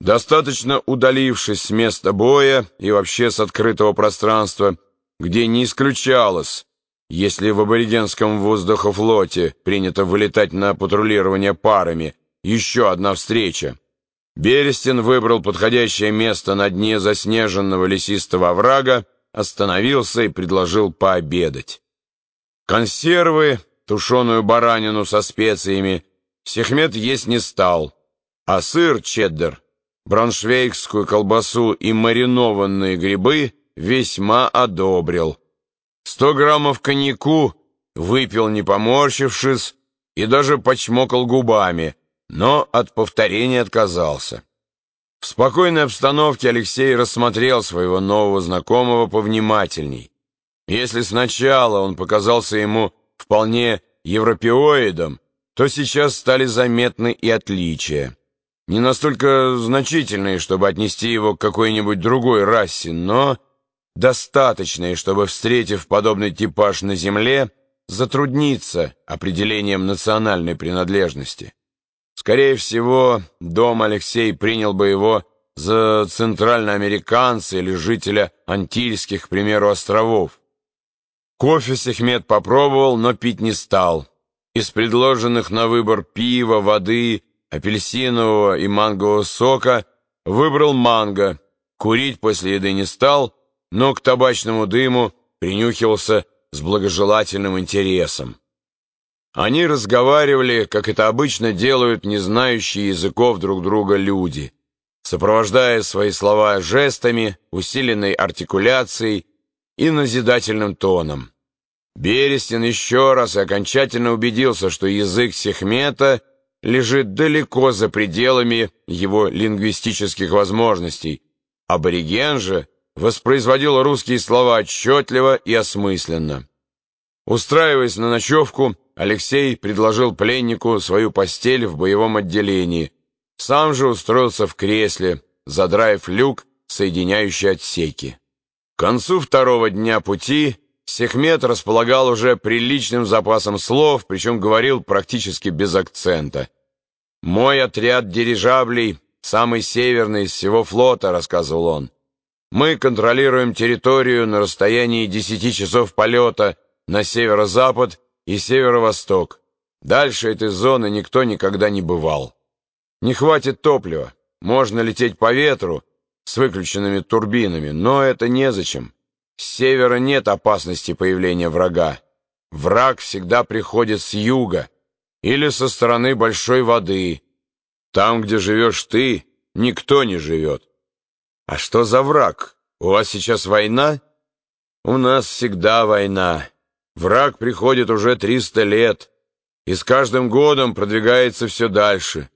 Достаточно удалившись с места боя и вообще с открытого пространства, где не исключалось, если в аборигенском воздухофлоте принято вылетать на патрулирование парами, еще одна встреча. Берестин выбрал подходящее место на дне заснеженного лесистого оврага, остановился и предложил пообедать. Консервы, тушеную баранину со специями, Сехмет есть не стал, а сыр чеддер броншвейгскую колбасу и маринованные грибы весьма одобрил. Сто граммов коньяку выпил, не поморщившись, и даже почмокал губами, но от повторения отказался. В спокойной обстановке Алексей рассмотрел своего нового знакомого повнимательней. Если сначала он показался ему вполне европеоидом, то сейчас стали заметны и отличия не настолько значительные, чтобы отнести его к какой-нибудь другой расе, но достаточные, чтобы, встретив подобный типаж на Земле, затрудниться определением национальной принадлежности. Скорее всего, дом Алексей принял бы его за центральноамериканца или жителя Антильских, к примеру, островов. Кофе Сехмет попробовал, но пить не стал. Из предложенных на выбор пива, воды апельсинового и мангового сока, выбрал манго. Курить после еды не стал, но к табачному дыму принюхивался с благожелательным интересом. Они разговаривали, как это обычно делают не знающие языков друг друга люди, сопровождая свои слова жестами, усиленной артикуляцией и назидательным тоном. Берестин еще раз окончательно убедился, что язык Сехмета — лежит далеко за пределами его лингвистических возможностей. Абориген же воспроизводил русские слова отчетливо и осмысленно. Устраиваясь на ночевку, Алексей предложил пленнику свою постель в боевом отделении. Сам же устроился в кресле, задраив люк, соединяющий отсеки. К концу второго дня пути Сехмет располагал уже приличным запасом слов, причем говорил практически без акцента. «Мой отряд дирижаблей самый северный из всего флота», — рассказывал он. «Мы контролируем территорию на расстоянии десяти часов полета на северо-запад и северо-восток. Дальше этой зоны никто никогда не бывал. Не хватит топлива, можно лететь по ветру с выключенными турбинами, но это незачем». С севера нет опасности появления врага. Враг всегда приходит с юга или со стороны большой воды. Там, где живешь ты, никто не живет. А что за враг? У вас сейчас война? У нас всегда война. Враг приходит уже триста лет и с каждым годом продвигается все дальше.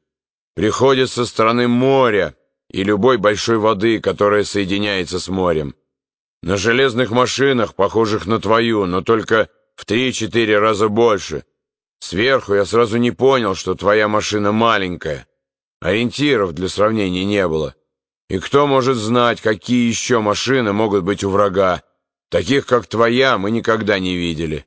Приходит со стороны моря и любой большой воды, которая соединяется с морем. На железных машинах, похожих на твою, но только в три-четыре раза больше. Сверху я сразу не понял, что твоя машина маленькая. Ориентиров для сравнения не было. И кто может знать, какие еще машины могут быть у врага? Таких, как твоя, мы никогда не видели.